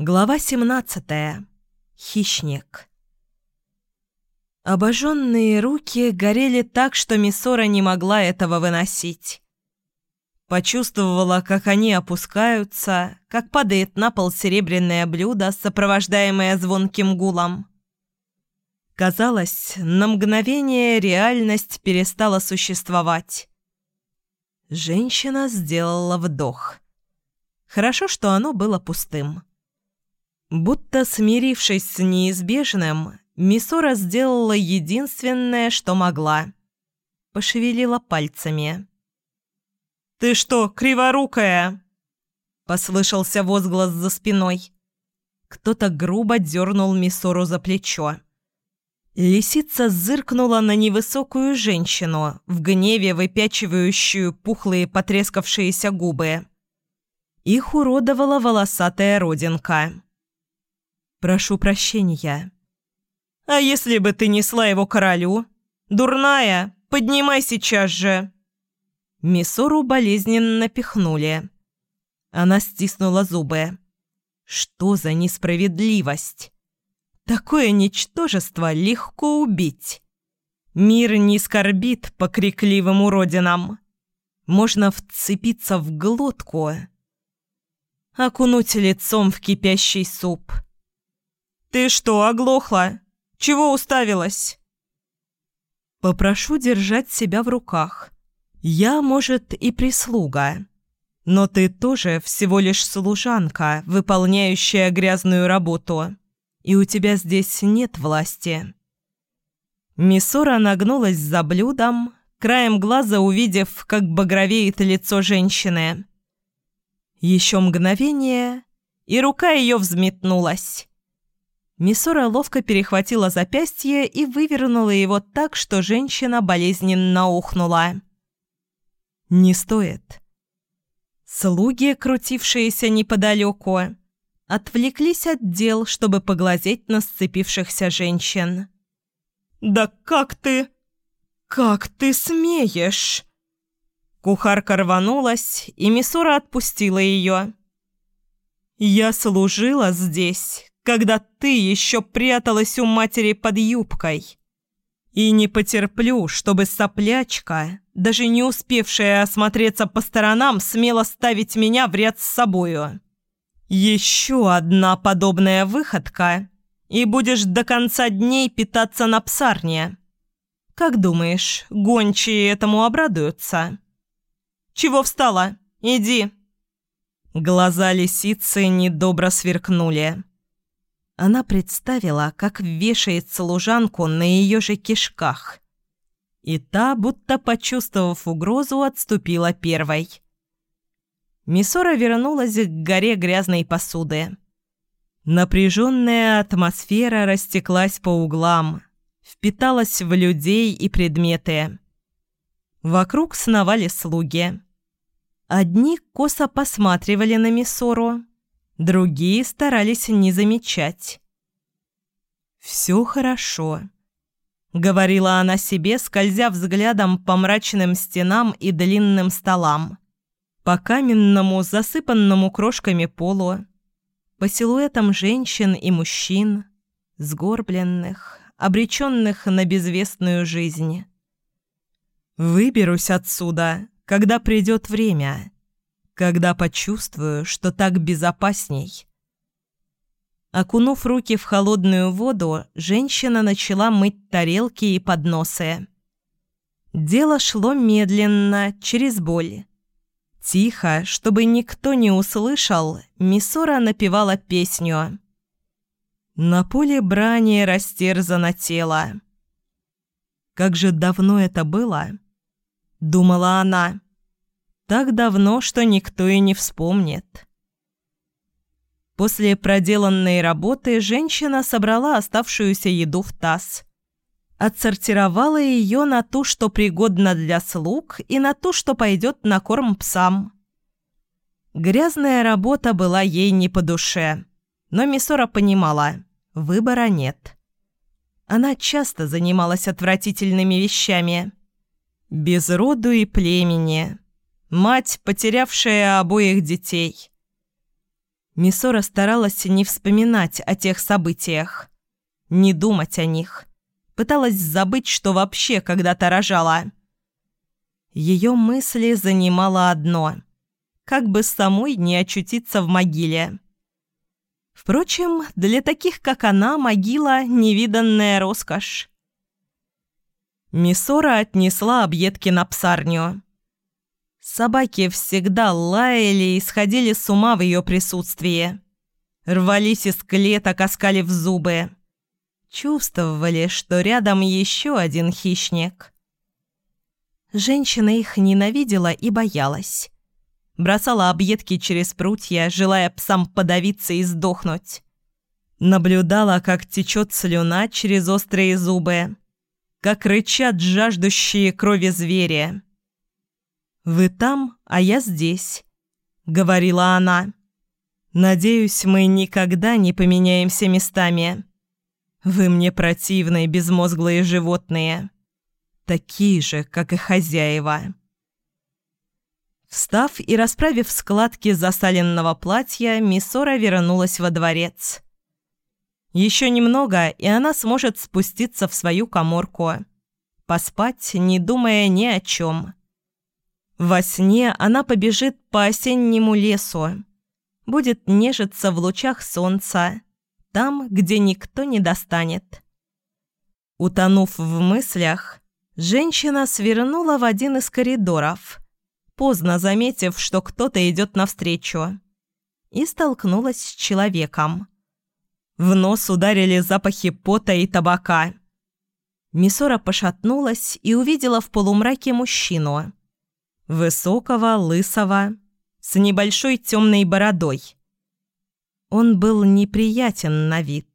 Глава 17. Хищник. Обожженные руки горели так, что Миссора не могла этого выносить. Почувствовала, как они опускаются, как падает на пол серебряное блюдо, сопровождаемое звонким гулом. Казалось, на мгновение реальность перестала существовать. Женщина сделала вдох. Хорошо, что оно было пустым. Будто смирившись с неизбежным, Мисора сделала единственное, что могла. Пошевелила пальцами. «Ты что, криворукая?» Послышался возглас за спиной. Кто-то грубо дернул Мисору за плечо. Лисица зыркнула на невысокую женщину, в гневе выпячивающую пухлые потрескавшиеся губы. Их уродовала волосатая родинка. Прошу прощения». «А если бы ты несла его королю? Дурная, поднимай сейчас же!» Миссору болезненно пихнули. Она стиснула зубы. «Что за несправедливость? Такое ничтожество легко убить. Мир не скорбит по крикливым уродинам. Можно вцепиться в глотку, окунуть лицом в кипящий суп» «Ты что, оглохла? Чего уставилась?» «Попрошу держать себя в руках. Я, может, и прислуга. Но ты тоже всего лишь служанка, выполняющая грязную работу. И у тебя здесь нет власти». Миссора нагнулась за блюдом, краем глаза увидев, как багровеет лицо женщины. Еще мгновение, и рука ее взметнулась. Миссора ловко перехватила запястье и вывернула его так, что женщина болезненно ухнула. «Не стоит». Слуги, крутившиеся неподалеку, отвлеклись от дел, чтобы поглазеть на сцепившихся женщин. «Да как ты... как ты смеешь?» Кухарка рванулась, и Миссура отпустила ее. «Я служила здесь, когда ты еще пряталась у матери под юбкой. И не потерплю, чтобы соплячка, даже не успевшая осмотреться по сторонам, смела ставить меня в ряд с собою. Еще одна подобная выходка, и будешь до конца дней питаться на псарне. Как думаешь, гончие этому обрадуются? Чего встала? Иди. Глаза лисицы недобро сверкнули. Она представила, как вешает служанку на ее же кишках. И та, будто почувствовав угрозу, отступила первой. Миссора вернулась к горе грязной посуды. Напряженная атмосфера растеклась по углам, впиталась в людей и предметы. Вокруг сновали слуги. Одни косо посматривали на Миссору, Другие старались не замечать. «Все хорошо», — говорила она себе, скользя взглядом по мрачным стенам и длинным столам, по каменному, засыпанному крошками полу, по силуэтам женщин и мужчин, сгорбленных, обреченных на безвестную жизнь. «Выберусь отсюда, когда придет время», когда почувствую, что так безопасней. Окунув руки в холодную воду, женщина начала мыть тарелки и подносы. Дело шло медленно, через боль. Тихо, чтобы никто не услышал, Миссора напевала песню. «На поле брани растерзано тело». Как же давно это было? Думала она. Так давно, что никто и не вспомнит. После проделанной работы женщина собрала оставшуюся еду в таз. Отсортировала ее на ту, что пригодна для слуг, и на ту, что пойдет на корм псам. Грязная работа была ей не по душе, но Миссора понимала – выбора нет. Она часто занималась отвратительными вещами. Без роду и племени – Мать, потерявшая обоих детей. Мисора старалась не вспоминать о тех событиях, не думать о них. Пыталась забыть, что вообще когда-то рожала. Ее мысли занимало одно – как бы самой не очутиться в могиле. Впрочем, для таких, как она, могила – невиданная роскошь. Мисора отнесла объедки на псарню. Собаки всегда лаяли и сходили с ума в ее присутствии. Рвались из клеток, в зубы. Чувствовали, что рядом еще один хищник. Женщина их ненавидела и боялась. Бросала объедки через прутья, желая псам подавиться и сдохнуть. Наблюдала, как течет слюна через острые зубы как рычат жаждущие крови звери. «Вы там, а я здесь», — говорила она. «Надеюсь, мы никогда не поменяемся местами. Вы мне противные безмозглые животные, такие же, как и хозяева». Встав и расправив складки засаленного платья, Миссора вернулась во дворец. Еще немного, и она сможет спуститься в свою коморку. Поспать, не думая ни о чем. Во сне она побежит по осеннему лесу. Будет нежиться в лучах солнца. Там, где никто не достанет. Утонув в мыслях, женщина свернула в один из коридоров, поздно заметив, что кто-то идет навстречу, и столкнулась с человеком. В нос ударили запахи пота и табака. Мисора пошатнулась и увидела в полумраке мужчину. Высокого, лысого, с небольшой темной бородой. Он был неприятен на вид.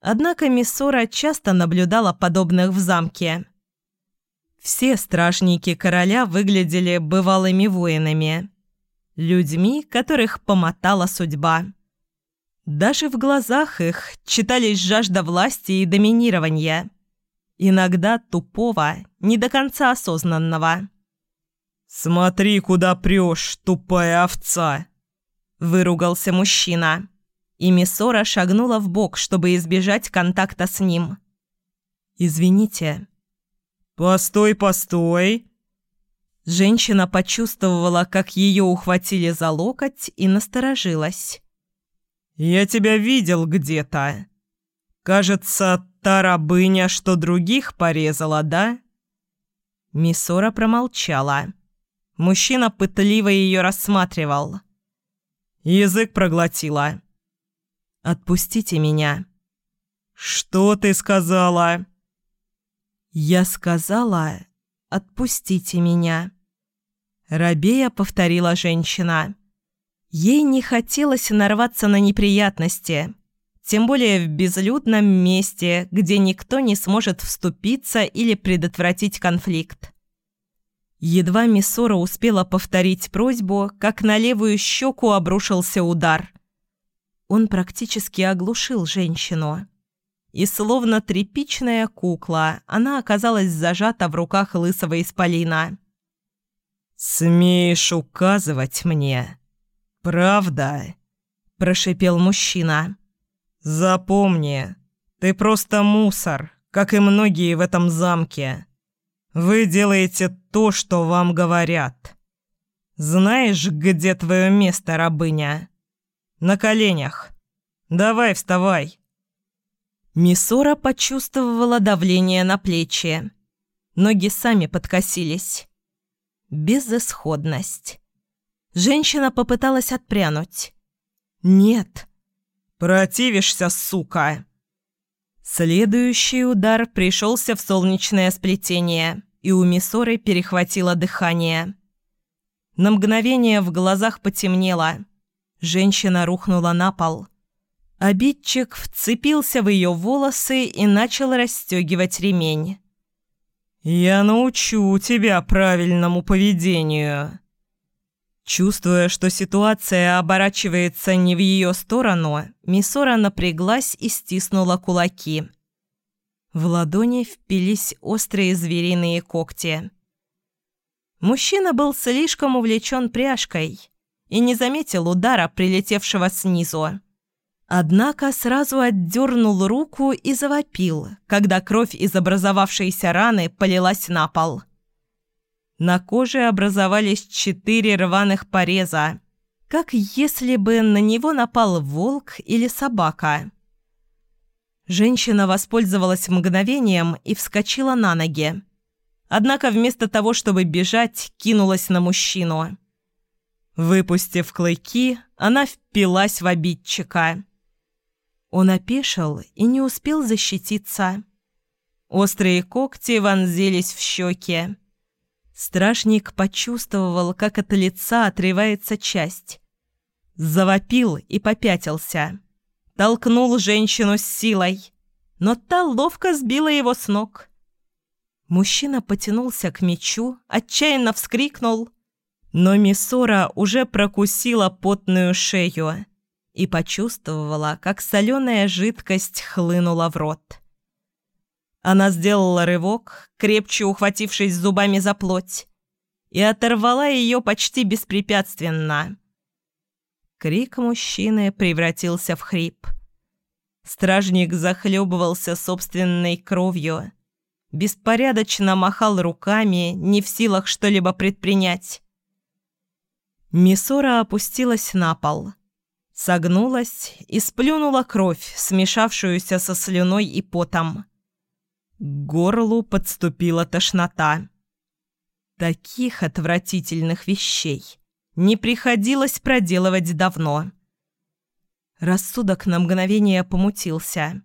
Однако Миссора часто наблюдала подобных в замке. Все стражники короля выглядели бывалыми воинами. Людьми, которых помотала судьба. Даже в глазах их читались жажда власти и доминирования. Иногда тупого, не до конца осознанного. «Смотри, куда прешь, тупая овца!» Выругался мужчина. И Миссора шагнула в бок, чтобы избежать контакта с ним. «Извините». «Постой, постой!» Женщина почувствовала, как ее ухватили за локоть и насторожилась. «Я тебя видел где-то. Кажется, та рабыня, что других порезала, да?» Миссора промолчала. Мужчина пытливо ее рассматривал. Язык проглотила. «Отпустите меня». «Что ты сказала?» «Я сказала, отпустите меня». Рабея повторила женщина. Ей не хотелось нарваться на неприятности, тем более в безлюдном месте, где никто не сможет вступиться или предотвратить конфликт. Едва Миссора успела повторить просьбу, как на левую щеку обрушился удар. Он практически оглушил женщину. И словно тряпичная кукла, она оказалась зажата в руках лысого исполина. «Смеешь указывать мне?» «Правда?» – прошипел мужчина. «Запомни, ты просто мусор, как и многие в этом замке. Вы делаете то, что вам говорят. Знаешь, где твое место, рабыня? На коленях. Давай, вставай». Мисора почувствовала давление на плечи. Ноги сами подкосились. Безысходность. Женщина попыталась отпрянуть. «Нет». «Противишься, сука!» Следующий удар пришелся в солнечное сплетение, и у Миссоры перехватило дыхание. На мгновение в глазах потемнело. Женщина рухнула на пол. Обидчик вцепился в ее волосы и начал расстегивать ремень. «Я научу тебя правильному поведению», Чувствуя, что ситуация оборачивается не в ее сторону, Мисора напряглась и стиснула кулаки. В ладони впились острые звериные когти. Мужчина был слишком увлечен пряжкой, и не заметил удара, прилетевшего снизу. Однако сразу отдернул руку и завопил, когда кровь из образовавшейся раны полилась на пол. На коже образовались четыре рваных пореза, как если бы на него напал волк или собака. Женщина воспользовалась мгновением и вскочила на ноги. Однако вместо того, чтобы бежать, кинулась на мужчину. Выпустив клыки, она впилась в обидчика. Он опешил и не успел защититься. Острые когти вонзились в щеки. Стражник почувствовал, как от лица отрывается часть. Завопил и попятился. Толкнул женщину с силой, но та ловко сбила его с ног. Мужчина потянулся к мечу, отчаянно вскрикнул — но Миссора уже прокусила потную шею и почувствовала, как соленая жидкость хлынула в рот. Она сделала рывок, крепче ухватившись зубами за плоть, и оторвала ее почти беспрепятственно. Крик мужчины превратился в хрип. Стражник захлебывался собственной кровью, беспорядочно махал руками, не в силах что-либо предпринять. Мисора опустилась на пол, согнулась и сплюнула кровь, смешавшуюся со слюной и потом. К горлу подступила тошнота. Таких отвратительных вещей не приходилось проделывать давно. Рассудок на мгновение помутился.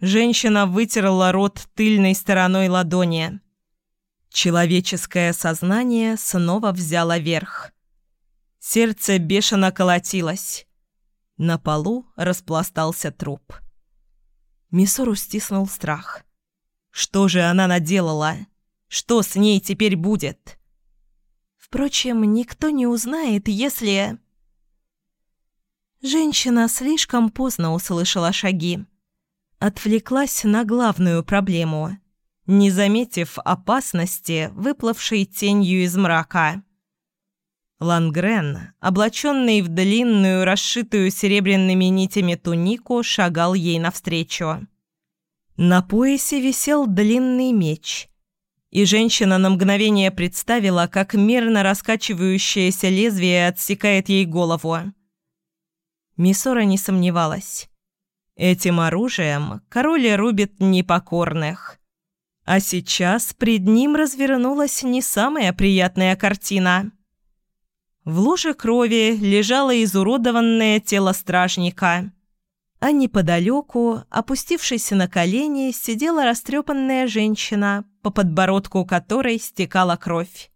Женщина вытерла рот тыльной стороной ладони. Человеческое сознание снова взяло верх – Сердце бешено колотилось. На полу распластался труп. Мисору стиснул страх. Что же она наделала? Что с ней теперь будет? Впрочем, никто не узнает, если... Женщина слишком поздно услышала шаги. Отвлеклась на главную проблему, не заметив опасности, выплывшей тенью из мрака. Лангрен, облаченный в длинную, расшитую серебряными нитями тунику, шагал ей навстречу. На поясе висел длинный меч, и женщина на мгновение представила, как мерно раскачивающееся лезвие отсекает ей голову. Мисора не сомневалась. Этим оружием король рубит непокорных. А сейчас пред ним развернулась не самая приятная картина – в луже крови лежало изуродованное тело стражника, а неподалеку, опустившись на колени, сидела растрепанная женщина, по подбородку которой стекала кровь.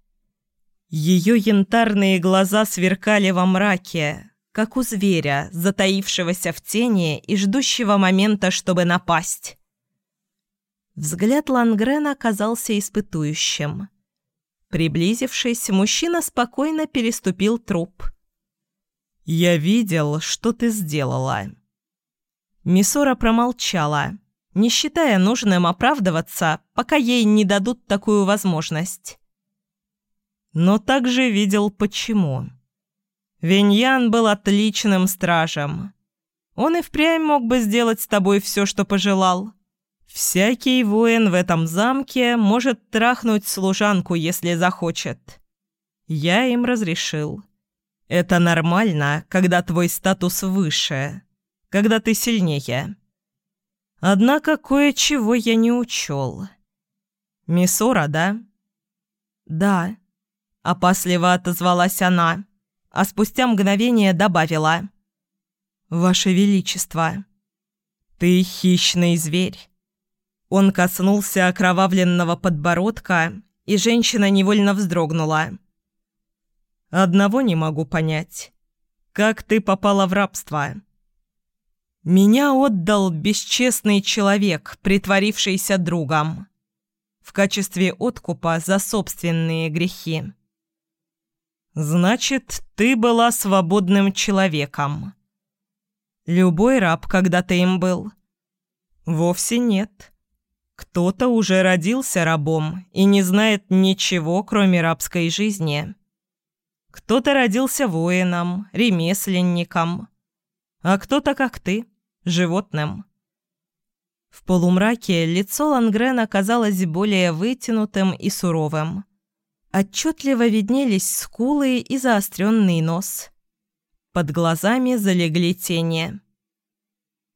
Ее янтарные глаза сверкали во мраке, как у зверя, затаившегося в тени и ждущего момента, чтобы напасть. Взгляд Лангрена оказался испытующим. Приблизившись, мужчина спокойно переступил труп. «Я видел, что ты сделала». Мисора промолчала, не считая нужным оправдываться, пока ей не дадут такую возможность. Но также видел почему. Виньян был отличным стражем. Он и впрямь мог бы сделать с тобой все, что пожелал. Всякий воин в этом замке может трахнуть служанку, если захочет. Я им разрешил. Это нормально, когда твой статус выше, когда ты сильнее. Однако кое-чего я не учел. Мисора, да? Да. Опасливо отозвалась она, а спустя мгновение добавила. «Ваше Величество, ты хищный зверь. Он коснулся окровавленного подбородка, и женщина невольно вздрогнула. «Одного не могу понять. Как ты попала в рабство?» «Меня отдал бесчестный человек, притворившийся другом, в качестве откупа за собственные грехи». «Значит, ты была свободным человеком». «Любой раб когда-то им был». «Вовсе нет». Кто-то уже родился рабом и не знает ничего, кроме рабской жизни. Кто-то родился воином, ремесленником, а кто-то, как ты, животным. В полумраке лицо Лангрена казалось более вытянутым и суровым. Отчетливо виднелись скулы и заостренный нос. Под глазами залегли тени.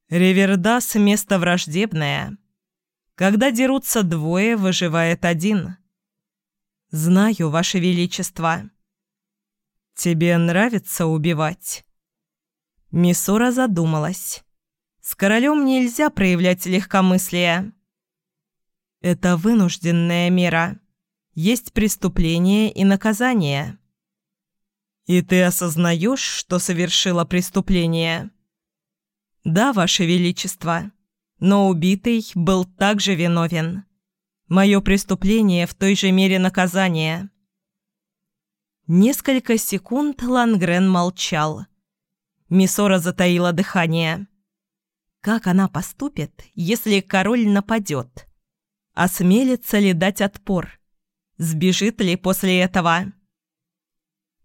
Ривердас – место враждебное. Когда дерутся двое, выживает один. Знаю, Ваше Величество. Тебе нравится убивать? Мисора задумалась. С королем нельзя проявлять легкомыслие. Это вынужденная мера. Есть преступление и наказание. И ты осознаешь, что совершила преступление? Да, Ваше Величество. Но убитый был также виновен. Мое преступление в той же мере наказание. Несколько секунд Лангрен молчал. Мисора затаила дыхание. Как она поступит, если король нападет? Осмелится ли дать отпор? Сбежит ли после этого?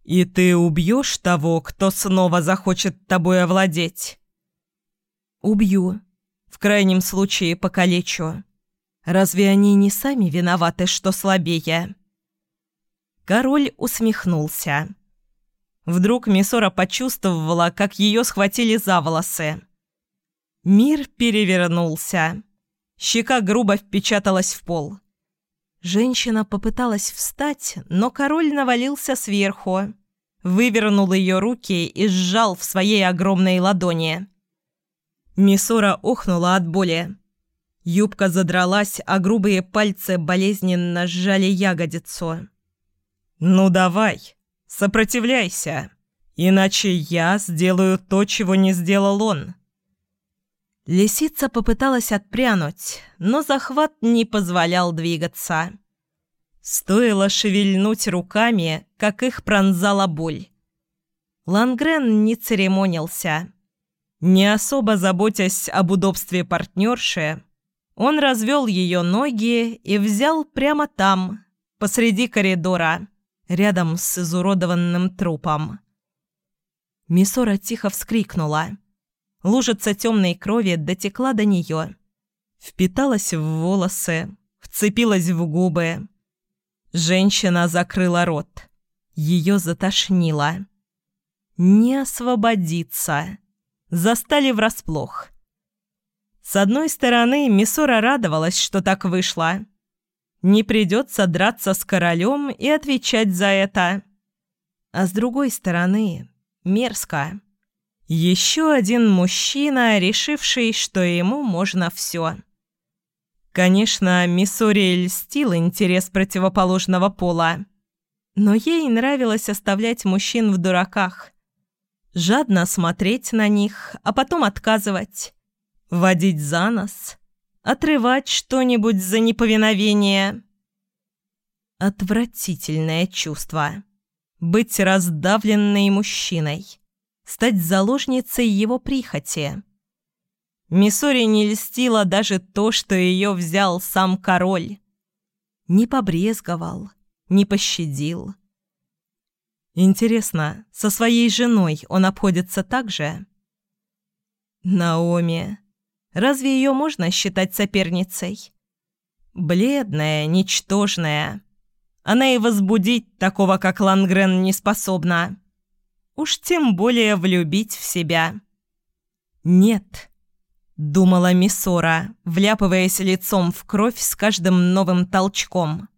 «И ты убьешь того, кто снова захочет тобой овладеть?» «Убью. В крайнем случае покалечу. Разве они не сами виноваты, что слабее?» Король усмехнулся. Вдруг Мисора почувствовала, как ее схватили за волосы. Мир перевернулся. Щека грубо впечаталась в пол. Женщина попыталась встать, но король навалился сверху, вывернул ее руки и сжал в своей огромной ладони. Мисора охнула от боли. Юбка задралась, а грубые пальцы болезненно сжали ягодицу. «Ну давай, сопротивляйся, иначе я сделаю то, чего не сделал он». Лисица попыталась отпрянуть, но захват не позволял двигаться. Стоило шевельнуть руками, как их пронзала боль. Лангрен не церемонился. Не особо заботясь об удобстве партнерши, он развел ее ноги и взял прямо там, посреди коридора, рядом с изуродованным трупом. Мисора тихо вскрикнула. Лужица темной крови дотекла до нее. Впиталась в волосы, вцепилась в губы. Женщина закрыла рот. Ее затошнило. Не освободиться. Застали врасплох. С одной стороны, Мисора радовалась, что так вышло. Не придется драться с королем и отвечать за это. А с другой стороны, мерзко. Еще один мужчина, решивший, что ему можно все. Конечно, Миссури льстил интерес противоположного пола. Но ей нравилось оставлять мужчин в дураках. Жадно смотреть на них, а потом отказывать. Водить за нос. Отрывать что-нибудь за неповиновение. Отвратительное чувство. Быть раздавленной мужчиной стать заложницей его прихоти. Миссори не льстила даже то, что ее взял сам король. Не побрезговал, не пощадил. Интересно, со своей женой он обходится так же? Наоми. Разве ее можно считать соперницей? Бледная, ничтожная. Она и возбудить такого, как Лангрен, не способна. Уж тем более влюбить в себя. «Нет», — думала Мисора, вляпываясь лицом в кровь с каждым новым толчком.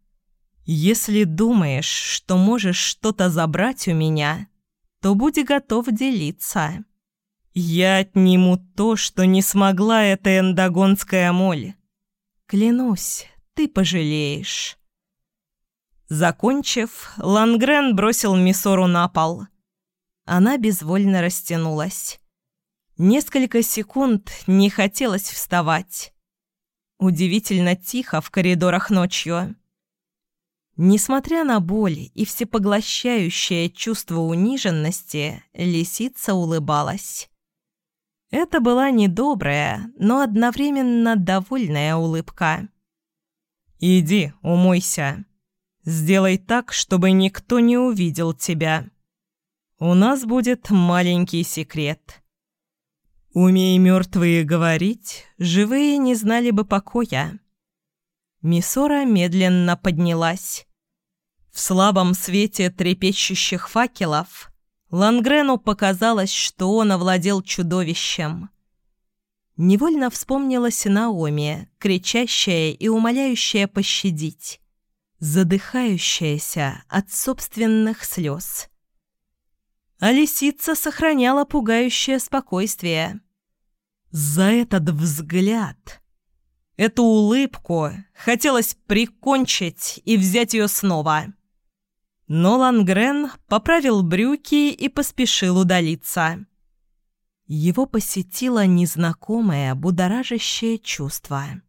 «Если думаешь, что можешь что-то забрать у меня, то будь готов делиться. Я отниму то, что не смогла эта эндогонская моль. Клянусь, ты пожалеешь». Закончив, Лангрен бросил Мисору на пол — она безвольно растянулась. Несколько секунд не хотелось вставать. Удивительно тихо в коридорах ночью. Несмотря на боль и всепоглощающее чувство униженности, лисица улыбалась. Это была недобрая, но одновременно довольная улыбка. «Иди, умойся. Сделай так, чтобы никто не увидел тебя», у нас будет маленький секрет. Умей мертвые говорить, живые не знали бы покоя. Мисора медленно поднялась. В слабом свете трепещущих факелов Лангрену показалось, что он овладел чудовищем. Невольно вспомнилась Наоми, кричащая и умоляющая пощадить, задыхающаяся от собственных слез. А лисица сохраняла пугающее спокойствие. За этот взгляд, эту улыбку хотелось прикончить и взять ее снова. Но Лангрен поправил брюки и поспешил удалиться. Его посетило незнакомое будоражащее чувство –